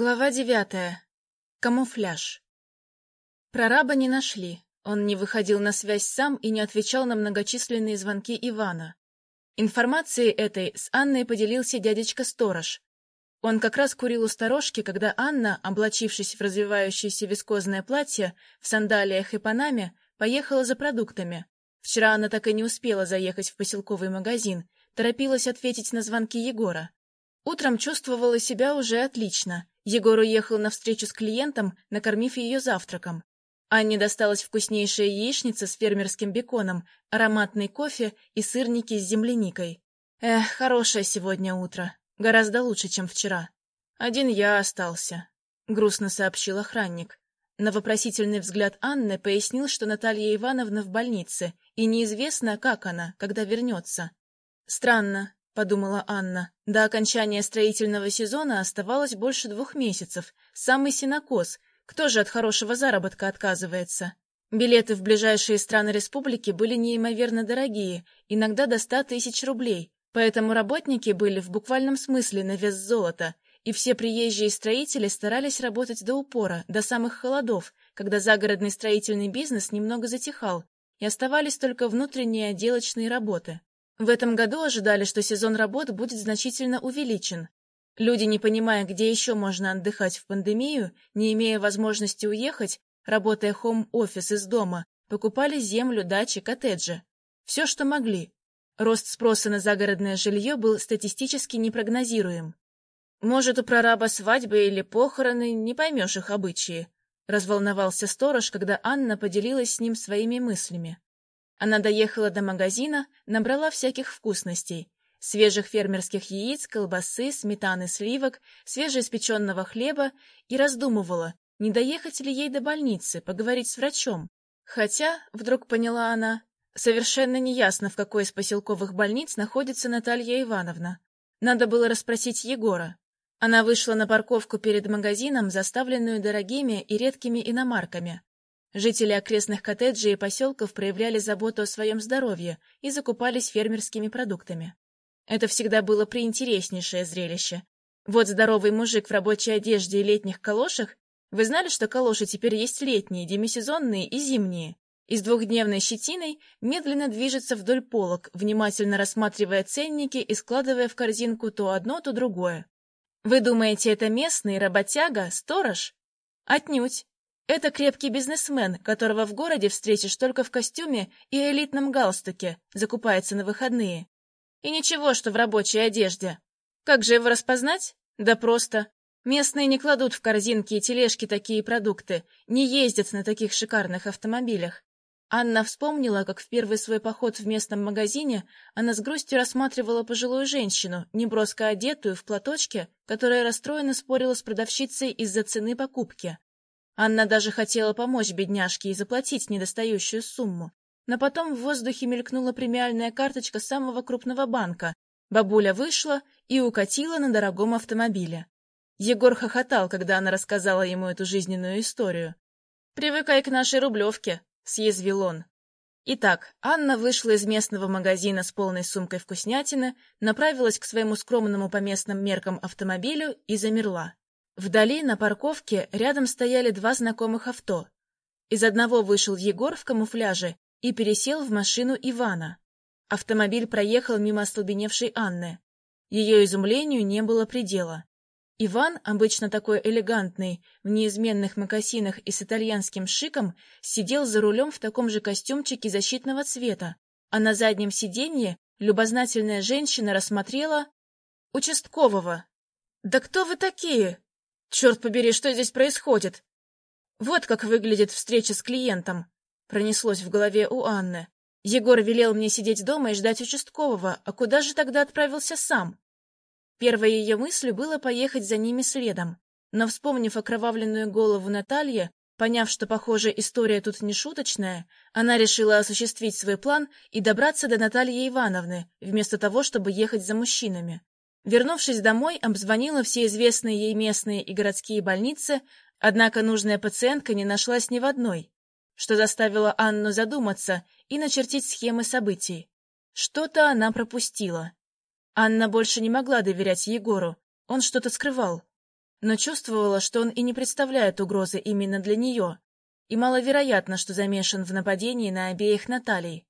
Глава девятая. Камуфляж. Прораба не нашли. Он не выходил на связь сам и не отвечал на многочисленные звонки Ивана. Информацией этой с Анной поделился дядечка-сторож. Он как раз курил у сторожки, когда Анна, облачившись в развивающееся вискозное платье, в сандалиях и панаме, поехала за продуктами. Вчера она так и не успела заехать в поселковый магазин, торопилась ответить на звонки Егора. Утром чувствовала себя уже отлично. Егор уехал на встречу с клиентом, накормив ее завтраком. Анне досталась вкуснейшая яичница с фермерским беконом, ароматный кофе и сырники с земляникой. Эх, хорошее сегодня утро. Гораздо лучше, чем вчера. Один я остался, — грустно сообщил охранник. На вопросительный взгляд Анны пояснил, что Наталья Ивановна в больнице, и неизвестно, как она, когда вернется. Странно, подумала Анна. До окончания строительного сезона оставалось больше двух месяцев. Самый синокос. Кто же от хорошего заработка отказывается? Билеты в ближайшие страны республики были неимоверно дорогие, иногда до ста тысяч рублей, поэтому работники были в буквальном смысле на вес золота, и все приезжие строители старались работать до упора, до самых холодов, когда загородный строительный бизнес немного затихал, и оставались только внутренние отделочные работы. В этом году ожидали, что сезон работ будет значительно увеличен. Люди, не понимая, где еще можно отдыхать в пандемию, не имея возможности уехать, работая хом-офис из дома, покупали землю, дачи, коттеджи. Все, что могли. Рост спроса на загородное жилье был статистически непрогнозируем. Может, у прораба свадьбы или похороны, не поймешь их обычаи. Разволновался сторож, когда Анна поделилась с ним своими мыслями. Она доехала до магазина, набрала всяких вкусностей. Свежих фермерских яиц, колбасы, сметаны, сливок, свежеиспеченного хлеба и раздумывала, не доехать ли ей до больницы, поговорить с врачом. Хотя, вдруг поняла она, совершенно неясно, в какой из поселковых больниц находится Наталья Ивановна. Надо было расспросить Егора. Она вышла на парковку перед магазином, заставленную дорогими и редкими иномарками. Жители окрестных коттеджей и поселков проявляли заботу о своем здоровье и закупались фермерскими продуктами. Это всегда было приинтереснейшее зрелище. Вот здоровый мужик в рабочей одежде и летних калошах. Вы знали, что калоши теперь есть летние, демисезонные и зимние? И с двухдневной щетиной медленно движется вдоль полок, внимательно рассматривая ценники и складывая в корзинку то одно, то другое. Вы думаете, это местный, работяга, сторож? Отнюдь. Это крепкий бизнесмен, которого в городе встретишь только в костюме и элитном галстуке, закупается на выходные. И ничего, что в рабочей одежде. Как же его распознать? Да просто. Местные не кладут в корзинки и тележки такие продукты, не ездят на таких шикарных автомобилях. Анна вспомнила, как в первый свой поход в местном магазине она с грустью рассматривала пожилую женщину, неброско одетую в платочке, которая расстроенно спорила с продавщицей из-за цены покупки. Анна даже хотела помочь бедняжке и заплатить недостающую сумму. Но потом в воздухе мелькнула премиальная карточка самого крупного банка. Бабуля вышла и укатила на дорогом автомобиле. Егор хохотал, когда она рассказала ему эту жизненную историю. «Привыкай к нашей рублевке», — съязвил он. Итак, Анна вышла из местного магазина с полной сумкой вкуснятины, направилась к своему скромному по местным меркам автомобилю и замерла. Вдали, на парковке, рядом стояли два знакомых авто. Из одного вышел Егор в камуфляже и пересел в машину Ивана. Автомобиль проехал мимо остолбеневшей Анны. Ее изумлению не было предела. Иван, обычно такой элегантный, в неизменных мокасинах и с итальянским шиком, сидел за рулем в таком же костюмчике защитного цвета, а на заднем сиденье любознательная женщина рассмотрела участкового. «Да кто вы такие?» Черт побери, что здесь происходит? Вот как выглядит встреча с клиентом. Пронеслось в голове у Анны. Егор велел мне сидеть дома и ждать участкового, а куда же тогда отправился сам? Первой ее мыслью было поехать за ними следом, но, вспомнив окровавленную голову Натальи, поняв, что, похоже, история тут не шуточная, она решила осуществить свой план и добраться до Натальи Ивановны, вместо того, чтобы ехать за мужчинами. Вернувшись домой, обзвонила все известные ей местные и городские больницы, однако нужная пациентка не нашлась ни в одной, что заставило Анну задуматься и начертить схемы событий. Что-то она пропустила. Анна больше не могла доверять Егору, он что-то скрывал. но чувствовала, что он и не представляет угрозы именно для нее, и маловероятно, что замешан в нападении на обеих Наталей.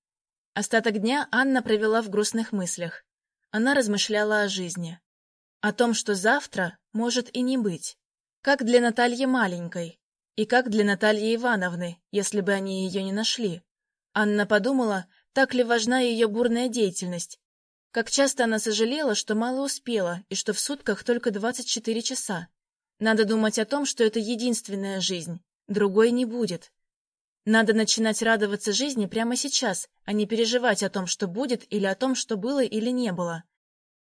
Остаток дня Анна провела в грустных мыслях. Она размышляла о жизни. О том, что завтра может и не быть. Как для Натальи маленькой, и как для Натальи Ивановны, если бы они ее не нашли. Анна подумала, так ли важна ее бурная деятельность. Как часто она сожалела, что мало успела, и что в сутках только 24 часа. Надо думать о том, что это единственная жизнь, другой не будет. Надо начинать радоваться жизни прямо сейчас, а не переживать о том, что будет, или о том, что было или не было.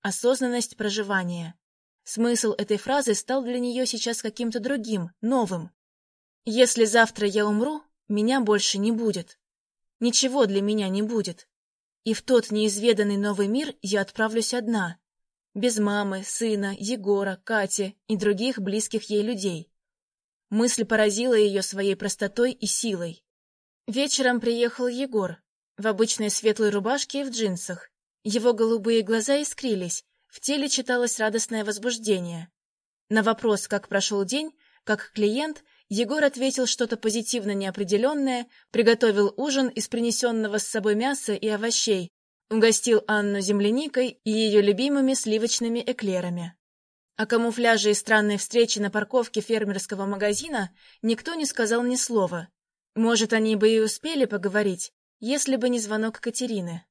Осознанность проживания. Смысл этой фразы стал для нее сейчас каким-то другим, новым. Если завтра я умру, меня больше не будет. Ничего для меня не будет. И в тот неизведанный новый мир я отправлюсь одна, без мамы, сына, Егора, Кати и других близких ей людей. Мысль поразила ее своей простотой и силой. Вечером приехал Егор, в обычной светлой рубашке и в джинсах. Его голубые глаза искрились, в теле читалось радостное возбуждение. На вопрос, как прошел день, как клиент, Егор ответил что-то позитивно неопределенное, приготовил ужин из принесенного с собой мяса и овощей, Угостил Анну земляникой и ее любимыми сливочными эклерами. О камуфляже и странной встрече на парковке фермерского магазина никто не сказал ни слова. Может, они бы и успели поговорить, если бы не звонок Катерины.